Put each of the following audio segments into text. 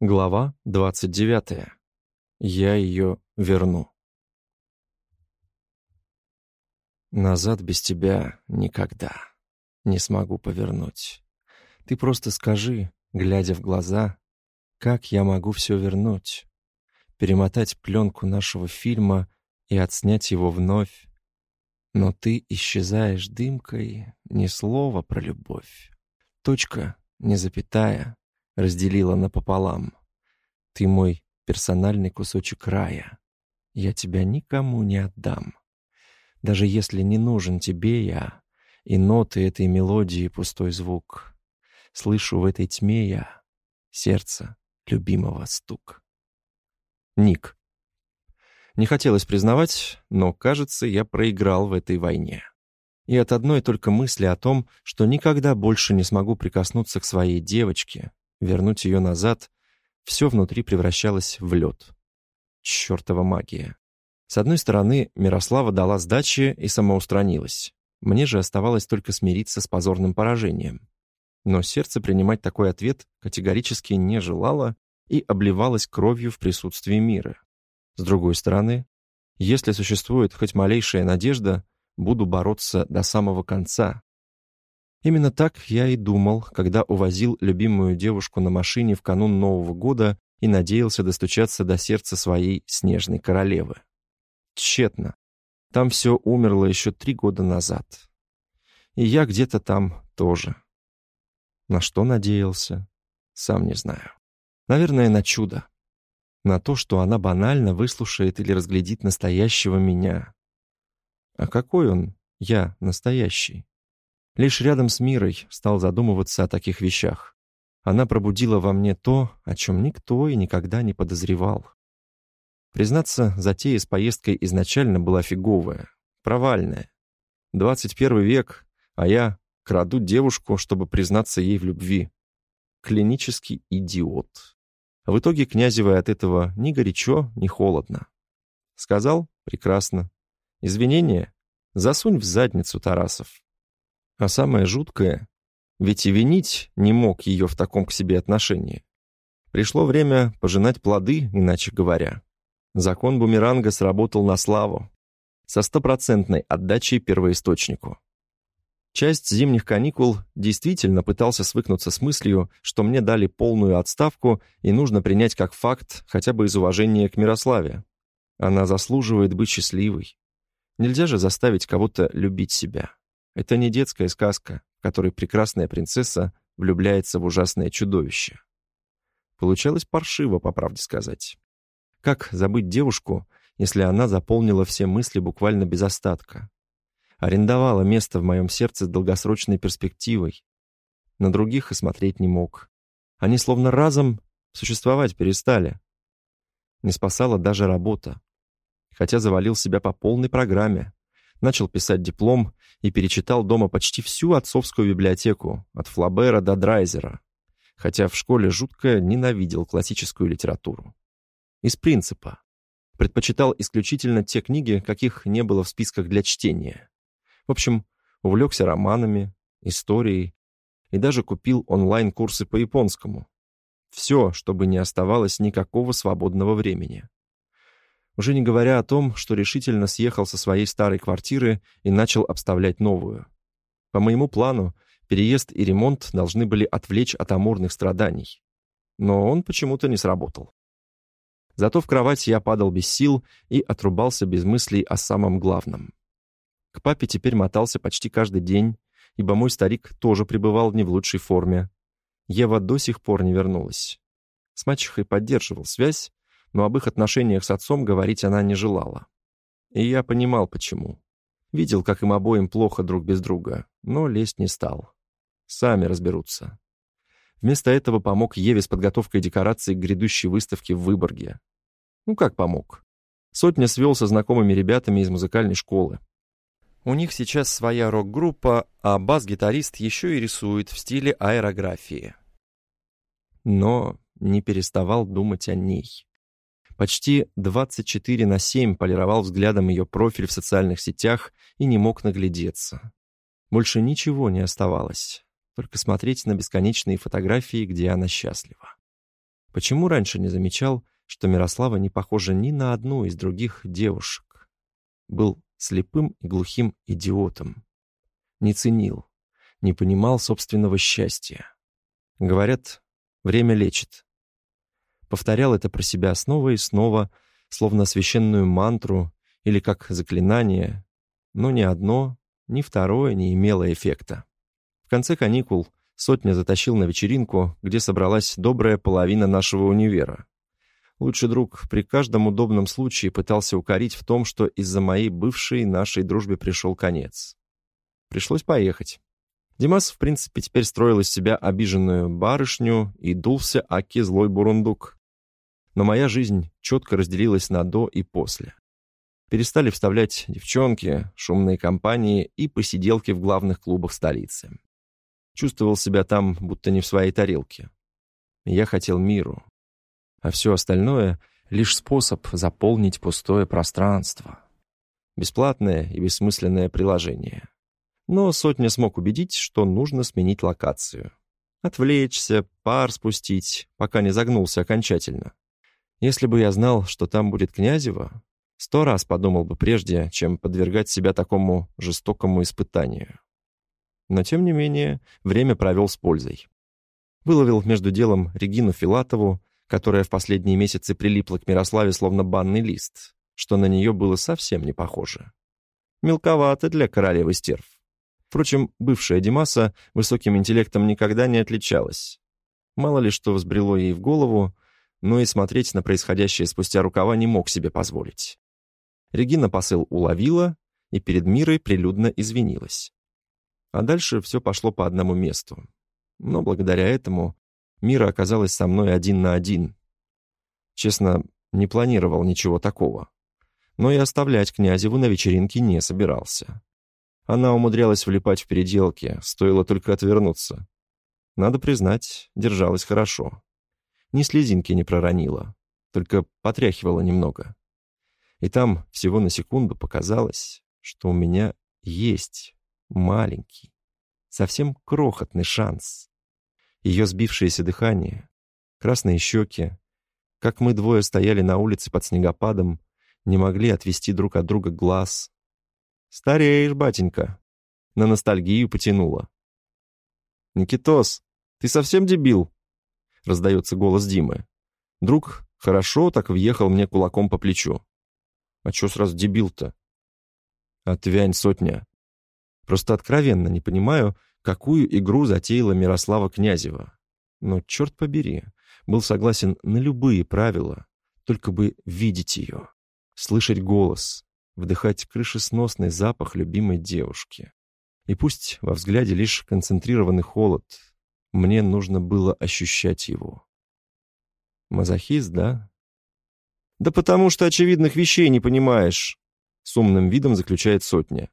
Глава 29. Я ее верну. Назад без тебя никогда не смогу повернуть. Ты просто скажи, глядя в глаза, как я могу все вернуть, перемотать пленку нашего фильма и отснять его вновь. Но ты исчезаешь дымкой, ни слова про любовь. Точка, не запятая, разделила напополам. Ты мой персональный кусочек рая. Я тебя никому не отдам. Даже если не нужен тебе я, и ноты этой мелодии пустой звук. Слышу в этой тьме я сердце любимого стук. Ник. Не хотелось признавать, но, кажется, я проиграл в этой войне. И от одной только мысли о том, что никогда больше не смогу прикоснуться к своей девочке, вернуть ее назад, все внутри превращалось в лед. Чертова магия. С одной стороны, Мирослава дала сдачи и самоустранилась. Мне же оставалось только смириться с позорным поражением. Но сердце принимать такой ответ категорически не желало и обливалось кровью в присутствии мира. С другой стороны, если существует хоть малейшая надежда, буду бороться до самого конца, Именно так я и думал, когда увозил любимую девушку на машине в канун Нового года и надеялся достучаться до сердца своей снежной королевы. Тщетно. Там все умерло еще три года назад. И я где-то там тоже. На что надеялся? Сам не знаю. Наверное, на чудо. На то, что она банально выслушает или разглядит настоящего меня. А какой он, я, настоящий? Лишь рядом с Мирой стал задумываться о таких вещах. Она пробудила во мне то, о чем никто и никогда не подозревал. Признаться, затея с поездкой изначально была фиговая, провальная. 21 век, а я краду девушку, чтобы признаться ей в любви. Клинический идиот. В итоге Князевой от этого ни горячо, ни холодно. Сказал? Прекрасно. Извинения? Засунь в задницу, Тарасов. А самое жуткое, ведь и винить не мог ее в таком к себе отношении. Пришло время пожинать плоды, иначе говоря. Закон бумеранга сработал на славу, со стопроцентной отдачей первоисточнику. Часть зимних каникул действительно пытался свыкнуться с мыслью, что мне дали полную отставку и нужно принять как факт хотя бы из уважения к Мирославе. Она заслуживает быть счастливой. Нельзя же заставить кого-то любить себя. Это не детская сказка, в которой прекрасная принцесса влюбляется в ужасное чудовище. Получалось паршиво, по правде сказать. Как забыть девушку, если она заполнила все мысли буквально без остатка? Арендовала место в моем сердце с долгосрочной перспективой. На других и смотреть не мог. Они словно разом существовать перестали. Не спасала даже работа. Хотя завалил себя по полной программе начал писать диплом и перечитал дома почти всю отцовскую библиотеку, от Флабера до Драйзера, хотя в школе жутко ненавидел классическую литературу. Из принципа. Предпочитал исключительно те книги, каких не было в списках для чтения. В общем, увлекся романами, историей и даже купил онлайн-курсы по японскому. Все, чтобы не оставалось никакого свободного времени. Уже не говоря о том, что решительно съехал со своей старой квартиры и начал обставлять новую. По моему плану, переезд и ремонт должны были отвлечь от амурных страданий. Но он почему-то не сработал. Зато в кровать я падал без сил и отрубался без мыслей о самом главном. К папе теперь мотался почти каждый день, ибо мой старик тоже пребывал не в лучшей форме. Ева до сих пор не вернулась. С мачехой поддерживал связь, но об их отношениях с отцом говорить она не желала. И я понимал, почему. Видел, как им обоим плохо друг без друга, но лезть не стал. Сами разберутся. Вместо этого помог Еве с подготовкой декораций к грядущей выставке в Выборге. Ну как помог? Сотня свел со знакомыми ребятами из музыкальной школы. У них сейчас своя рок-группа, а бас-гитарист еще и рисует в стиле аэрографии. Но не переставал думать о ней. Почти 24 на 7 полировал взглядом ее профиль в социальных сетях и не мог наглядеться. Больше ничего не оставалось, только смотреть на бесконечные фотографии, где она счастлива. Почему раньше не замечал, что Мирослава не похожа ни на одну из других девушек? Был слепым и глухим идиотом. Не ценил, не понимал собственного счастья. Говорят, время лечит. Повторял это про себя снова и снова, словно священную мантру или как заклинание, но ни одно, ни второе не имело эффекта. В конце каникул Сотня затащил на вечеринку, где собралась добрая половина нашего универа. Лучший друг при каждом удобном случае пытался укорить в том, что из-за моей бывшей нашей дружбе пришел конец. Пришлось поехать. Димас, в принципе, теперь строил из себя обиженную барышню и дулся аки злой бурундук. Но моя жизнь четко разделилась на «до» и «после». Перестали вставлять девчонки, шумные компании и посиделки в главных клубах столицы. Чувствовал себя там, будто не в своей тарелке. Я хотел миру. А все остальное — лишь способ заполнить пустое пространство. Бесплатное и бессмысленное приложение. Но сотня смог убедить, что нужно сменить локацию. Отвлечься, пар спустить, пока не загнулся окончательно. Если бы я знал, что там будет Князева, сто раз подумал бы прежде, чем подвергать себя такому жестокому испытанию но тем не менее время провел с пользой. Выловил между делом Регину Филатову, которая в последние месяцы прилипла к Мирославе словно банный лист, что на нее было совсем не похоже. Мелковато для королевы стерв. Впрочем, бывшая Димаса высоким интеллектом никогда не отличалась. Мало ли что взбрело ей в голову, но и смотреть на происходящее спустя рукава не мог себе позволить. Регина посыл уловила и перед Мирой прилюдно извинилась. А дальше все пошло по одному месту. Но благодаря этому Мира оказалась со мной один на один. Честно, не планировал ничего такого. Но и оставлять Князеву на вечеринке не собирался. Она умудрялась влипать в переделки, стоило только отвернуться. Надо признать, держалась хорошо. Ни слезинки не проронила, только потряхивала немного. И там всего на секунду показалось, что у меня есть маленький, совсем крохотный шанс. Ее сбившееся дыхание, красные щеки, как мы двое стояли на улице под снегопадом, не могли отвести друг от друга глаз. «Стареешь, батенька!» На ностальгию потянула. «Никитос, ты совсем дебил?» Раздается голос Димы. Друг хорошо так въехал мне кулаком по плечу. «А чё сразу дебил-то?» «Отвянь, сотня. Просто откровенно не понимаю, какую игру затеяла Мирослава Князева. Но, черт побери, был согласен на любые правила, только бы видеть ее, слышать голос, вдыхать крышесносный запах любимой девушки. И пусть во взгляде лишь концентрированный холод, мне нужно было ощущать его. Мазохист, да? Да потому что очевидных вещей не понимаешь, с умным видом заключает сотня.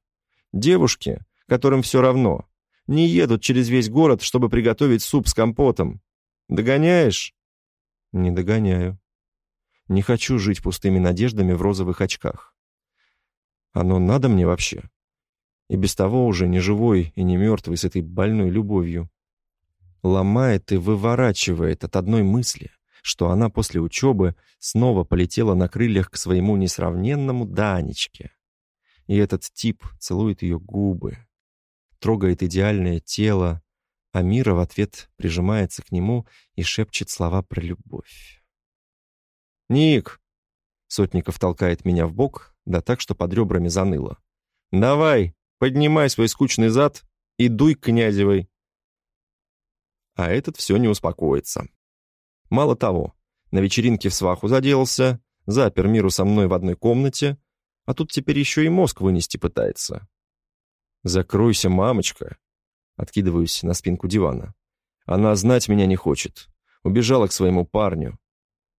Девушки, которым все равно, не едут через весь город, чтобы приготовить суп с компотом. Догоняешь? Не догоняю. Не хочу жить пустыми надеждами в розовых очках. Оно надо мне вообще? И без того уже не живой и не мертвый с этой больной любовью. Ломает и выворачивает от одной мысли, что она после учебы снова полетела на крыльях к своему несравненному Данечке и этот тип целует ее губы, трогает идеальное тело, а Мира в ответ прижимается к нему и шепчет слова про любовь. «Ник!» — Сотников толкает меня в бок, да так, что под ребрами заныло. «Давай, поднимай свой скучный зад и дуй к Князевой!» А этот все не успокоится. Мало того, на вечеринке в сваху заделался, запер Миру со мной в одной комнате, а тут теперь еще и мозг вынести пытается. «Закройся, мамочка!» Откидываюсь на спинку дивана. Она знать меня не хочет. Убежала к своему парню.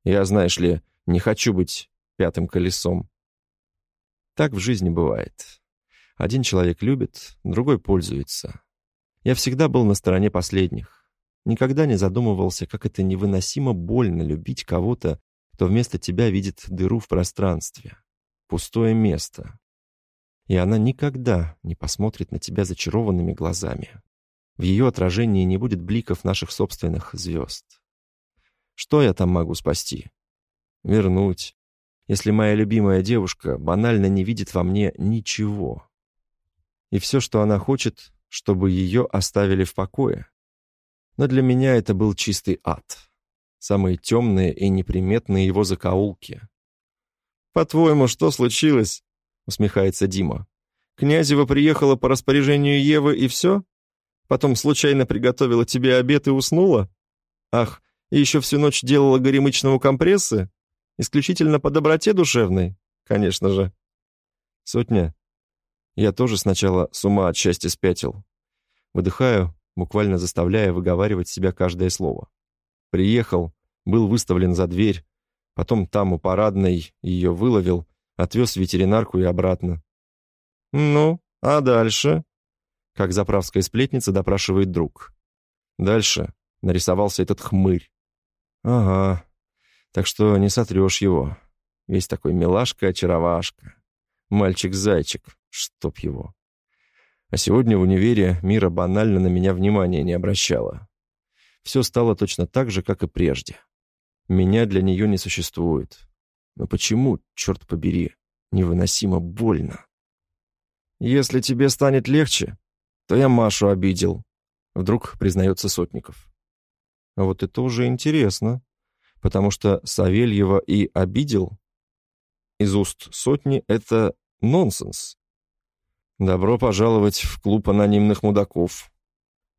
Я, знаешь ли, не хочу быть пятым колесом. Так в жизни бывает. Один человек любит, другой пользуется. Я всегда был на стороне последних. Никогда не задумывался, как это невыносимо больно любить кого-то, кто вместо тебя видит дыру в пространстве пустое место. И она никогда не посмотрит на тебя зачарованными глазами. В ее отражении не будет бликов наших собственных звезд. Что я там могу спасти? Вернуть. Если моя любимая девушка банально не видит во мне ничего. И все, что она хочет, чтобы ее оставили в покое. Но для меня это был чистый ад. Самые темные и неприметные его закоулки. «По-твоему, что случилось?» — усмехается Дима. «Князева приехала по распоряжению Евы и все? Потом случайно приготовила тебе обед и уснула? Ах, и еще всю ночь делала горемычного компрессы? Исключительно по доброте душевной? Конечно же». «Сотня, я тоже сначала с ума от счастья спятил. Выдыхаю, буквально заставляя выговаривать себя каждое слово. Приехал, был выставлен за дверь, потом там у парадной ее выловил, отвез в ветеринарку и обратно. «Ну, а дальше?» Как заправская сплетница допрашивает друг. Дальше нарисовался этот хмырь. «Ага, так что не сотрешь его. Весь такой милашка-очаровашка. Мальчик-зайчик, чтоб его. А сегодня в универе Мира банально на меня внимания не обращала. Все стало точно так же, как и прежде. Меня для нее не существует. Но почему, черт побери, невыносимо больно? «Если тебе станет легче, то я Машу обидел», — вдруг признается Сотников. А вот это уже интересно, потому что Савельева и обидел из уст сотни — это нонсенс. «Добро пожаловать в клуб анонимных мудаков»,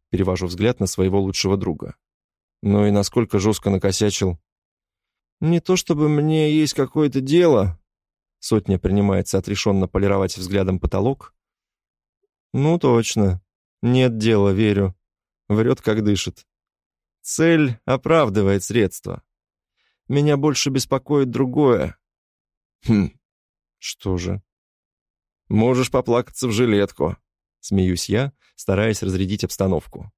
Перевожу взгляд на своего лучшего друга. Ну и насколько жестко накосячил. «Не то чтобы мне есть какое-то дело...» Сотня принимается отрешенно полировать взглядом потолок. «Ну точно. Нет дела, верю. Врет, как дышит. Цель оправдывает средства. Меня больше беспокоит другое». «Хм, что же?» «Можешь поплакаться в жилетку», — смеюсь я, стараясь разрядить обстановку.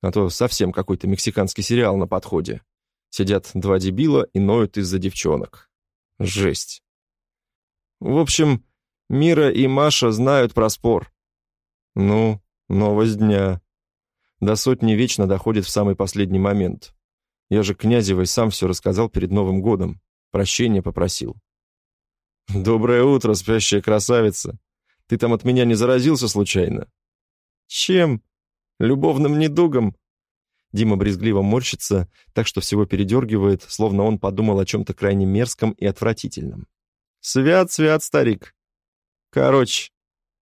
А то совсем какой-то мексиканский сериал на подходе. Сидят два дебила и ноют из-за девчонок. Жесть. В общем, Мира и Маша знают про спор. Ну, новость дня. До сотни вечно доходит в самый последний момент. Я же Князевой сам все рассказал перед Новым годом. Прощения попросил. «Доброе утро, спящая красавица. Ты там от меня не заразился случайно?» «Чем? Любовным недугом?» Дима брезгливо морщится, так что всего передергивает, словно он подумал о чем-то крайне мерзком и отвратительном. «Свят, свят, старик!» «Короче,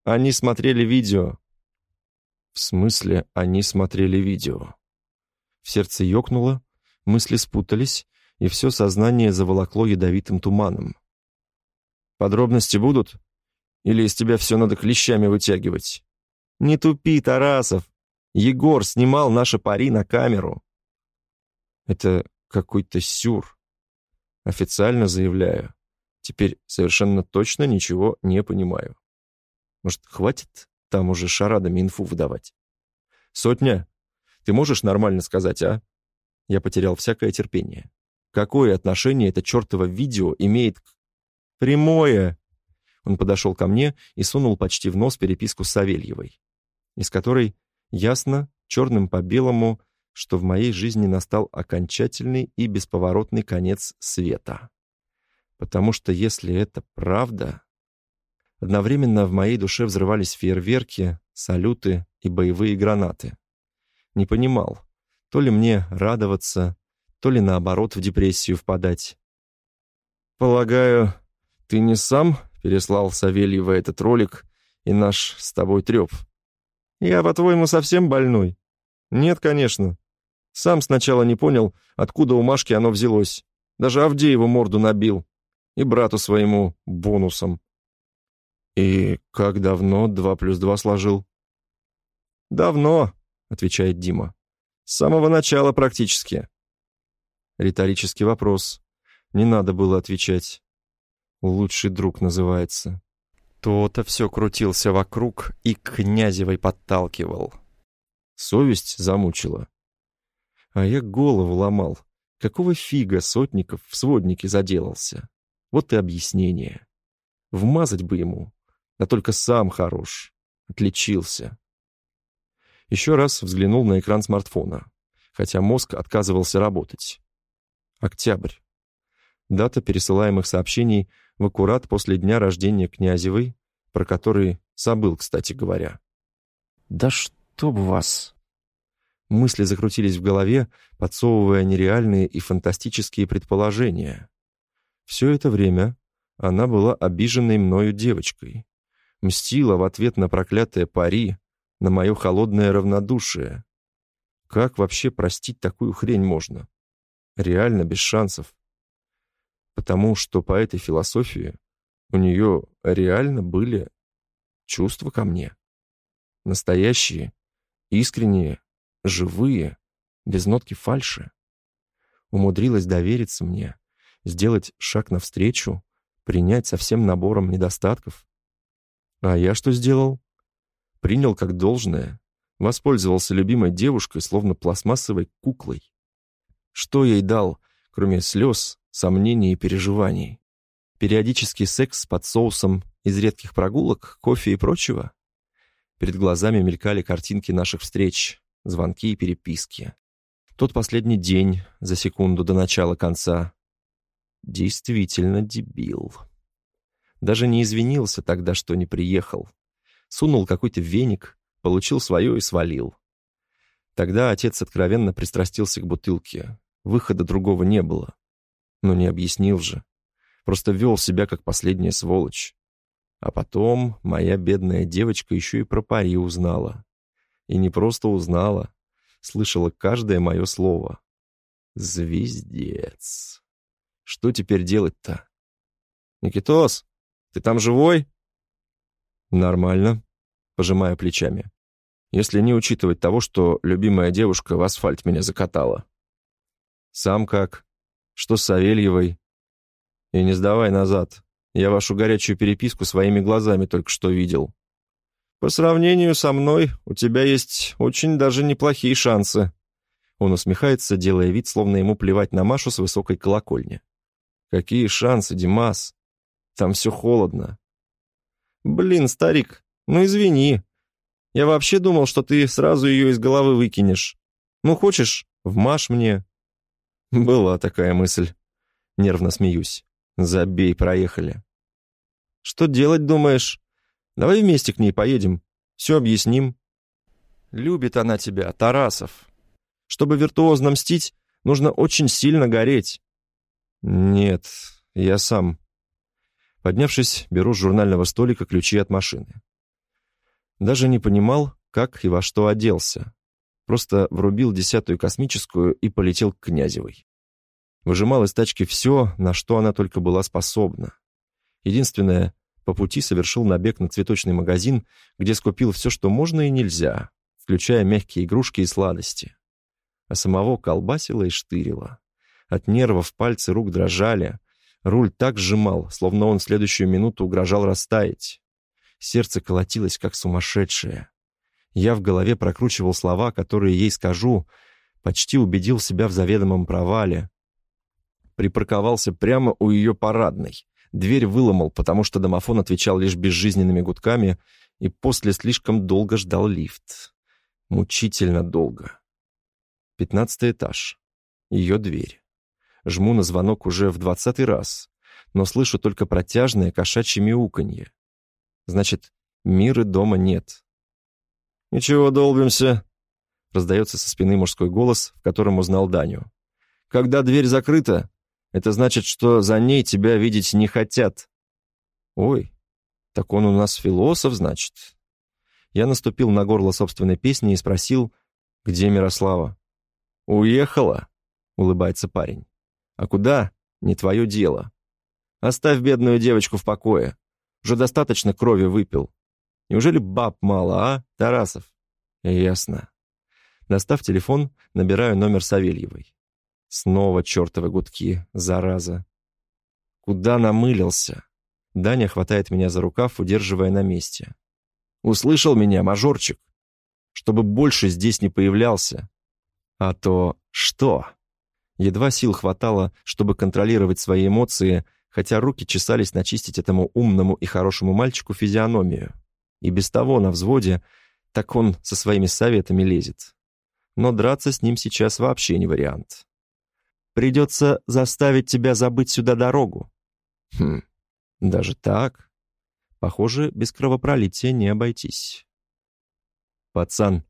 они смотрели видео». «В смысле, они смотрели видео?» В сердце ёкнуло, мысли спутались, и все сознание заволокло ядовитым туманом. «Подробности будут? Или из тебя все надо клещами вытягивать?» «Не тупи, Тарасов! Егор снимал наши пари на камеру!» «Это какой-то сюр. Официально заявляю. Теперь совершенно точно ничего не понимаю. Может, хватит там уже шарадами инфу выдавать? Сотня, ты можешь нормально сказать, а?» Я потерял всякое терпение. Какое отношение это чертово видео имеет к... «Прямое!» Он подошел ко мне и сунул почти в нос переписку с Савельевой из которой ясно, черным по белому, что в моей жизни настал окончательный и бесповоротный конец света. Потому что если это правда... Одновременно в моей душе взрывались фейерверки, салюты и боевые гранаты. Не понимал, то ли мне радоваться, то ли наоборот в депрессию впадать. «Полагаю, ты не сам переслал Савельева этот ролик и наш с тобой треп?» Я, по-твоему, совсем больной? Нет, конечно. Сам сначала не понял, откуда у Машки оно взялось. Даже Авдееву морду набил. И брату своему бонусом. И как давно два плюс два сложил? Давно, отвечает Дима. С самого начала практически. Риторический вопрос. Не надо было отвечать. Лучший друг называется. То-то все крутился вокруг и Князевой подталкивал. Совесть замучила. А я голову ломал. Какого фига Сотников в своднике заделался? Вот и объяснение. Вмазать бы ему. Да только сам хорош. Отличился. Еще раз взглянул на экран смартфона, хотя мозг отказывался работать. Октябрь. Дата пересылаемых сообщений в аккурат после дня рождения Князевой, про который забыл, кстати говоря. «Да чтоб вас!» Мысли закрутились в голове, подсовывая нереальные и фантастические предположения. Все это время она была обиженной мною девочкой. Мстила в ответ на проклятое пари, на мое холодное равнодушие. Как вообще простить такую хрень можно? Реально без шансов. Потому что по этой философии у нее реально были чувства ко мне. Настоящие, искренние, живые, без нотки фальши. Умудрилась довериться мне, сделать шаг навстречу, принять со всем набором недостатков. А я что сделал? Принял как должное, воспользовался любимой девушкой, словно пластмассовой куклой. Что ей дал, кроме слез, сомнений и переживаний? Периодический секс под соусом из редких прогулок, кофе и прочего? Перед глазами мелькали картинки наших встреч, звонки и переписки. Тот последний день за секунду до начала конца. Действительно дебил. Даже не извинился тогда, что не приехал. Сунул какой-то веник, получил свое и свалил. Тогда отец откровенно пристрастился к бутылке. Выхода другого не было. Но не объяснил же. Просто вел себя как последняя сволочь. А потом моя бедная девочка еще и про пари узнала. И не просто узнала, слышала каждое мое слово. Звездец. Что теперь делать-то? «Никитос, ты там живой?» «Нормально», — пожимая плечами. «Если не учитывать того, что любимая девушка в асфальт меня закатала». «Сам как? Что с Савельевой?» «И не сдавай назад. Я вашу горячую переписку своими глазами только что видел. По сравнению со мной, у тебя есть очень даже неплохие шансы. Он усмехается, делая вид, словно ему плевать на Машу с высокой колокольни. Какие шансы, Димас? Там все холодно. Блин, старик, ну извини. Я вообще думал, что ты сразу ее из головы выкинешь. Ну, хочешь, вмажь мне. Была такая мысль. Нервно смеюсь. Забей, проехали. Что делать, думаешь? Давай вместе к ней поедем, все объясним. Любит она тебя, Тарасов. Чтобы виртуозно мстить, нужно очень сильно гореть. Нет, я сам. Поднявшись, беру с журнального столика ключи от машины. Даже не понимал, как и во что оделся. Просто врубил десятую космическую и полетел к Князевой. Выжимал из тачки все, на что она только была способна. Единственное, по пути совершил набег на цветочный магазин, где скупил все, что можно и нельзя, включая мягкие игрушки и сладости. А самого колбасило и штырило. От нервов пальцы рук дрожали. Руль так сжимал, словно он в следующую минуту угрожал растаять. Сердце колотилось, как сумасшедшее. Я в голове прокручивал слова, которые ей скажу, почти убедил себя в заведомом провале. Припарковался прямо у ее парадной. Дверь выломал, потому что домофон отвечал лишь безжизненными гудками, и после слишком долго ждал лифт. Мучительно долго. Пятнадцатый этаж. Ее дверь. Жму на звонок уже в двадцатый раз, но слышу только протяжное кошачье мяуканье. Значит, мира дома нет. «Ничего, долбимся», — раздается со спины мужской голос, в котором узнал Даню. «Когда дверь закрыта, это значит, что за ней тебя видеть не хотят. Ой, так он у нас философ, значит. Я наступил на горло собственной песни и спросил, где Мирослава. «Уехала», — улыбается парень. «А куда? Не твое дело. Оставь бедную девочку в покое. Уже достаточно крови выпил. Неужели баб мало, а, Тарасов?» «Ясно». Достав телефон, набираю номер Савельевой. Снова чертовы гудки, зараза. Куда намылился? Даня хватает меня за рукав, удерживая на месте. Услышал меня, мажорчик? Чтобы больше здесь не появлялся. А то что? Едва сил хватало, чтобы контролировать свои эмоции, хотя руки чесались начистить этому умному и хорошему мальчику физиономию. И без того на взводе, так он со своими советами лезет. Но драться с ним сейчас вообще не вариант. Придется заставить тебя забыть сюда дорогу». «Хм, даже так?» Похоже, без кровопролития не обойтись. «Пацан,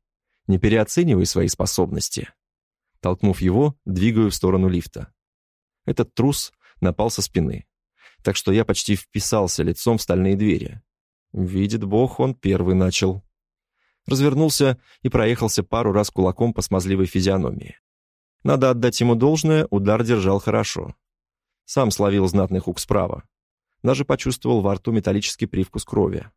не переоценивай свои способности». Толкнув его, двигаю в сторону лифта. Этот трус напал со спины, так что я почти вписался лицом в стальные двери. Видит бог, он первый начал. Развернулся и проехался пару раз кулаком по смазливой физиономии. Надо отдать ему должное, удар держал хорошо. Сам словил знатный хук справа. Даже почувствовал во рту металлический привкус крови.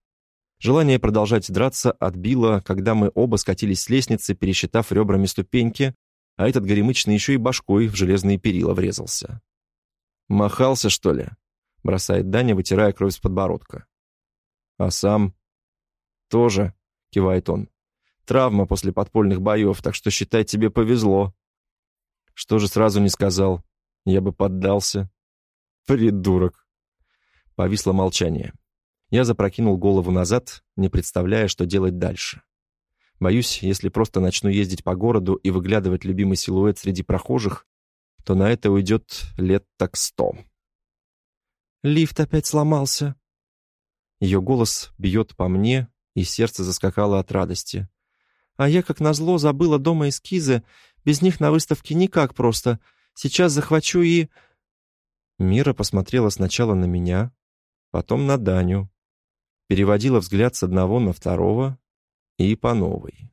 Желание продолжать драться отбило, когда мы оба скатились с лестницы, пересчитав ребрами ступеньки, а этот горемычный еще и башкой в железные перила врезался. «Махался, что ли?» — бросает Даня, вытирая кровь с подбородка. «А сам?» «Тоже», — кивает он. «Травма после подпольных боев, так что, считай, тебе повезло». «Что же сразу не сказал? Я бы поддался». «Придурок». Повисло молчание. Я запрокинул голову назад, не представляя, что делать дальше. Боюсь, если просто начну ездить по городу и выглядывать любимый силуэт среди прохожих, то на это уйдет лет так сто. «Лифт опять сломался». Ее голос бьет по мне, и сердце заскакало от радости. «А я, как назло, забыла дома эскизы. Без них на выставке никак просто. Сейчас захвачу и...» Мира посмотрела сначала на меня, потом на Даню, переводила взгляд с одного на второго и по новой.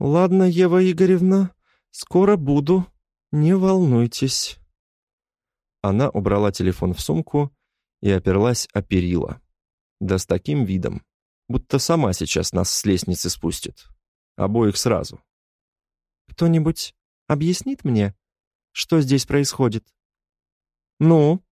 «Ладно, Ева Игоревна, скоро буду, не волнуйтесь». Она убрала телефон в сумку и оперлась о перила. Да с таким видом, будто сама сейчас нас с лестницы спустит. Обоих сразу. «Кто-нибудь объяснит мне, что здесь происходит?» «Ну?»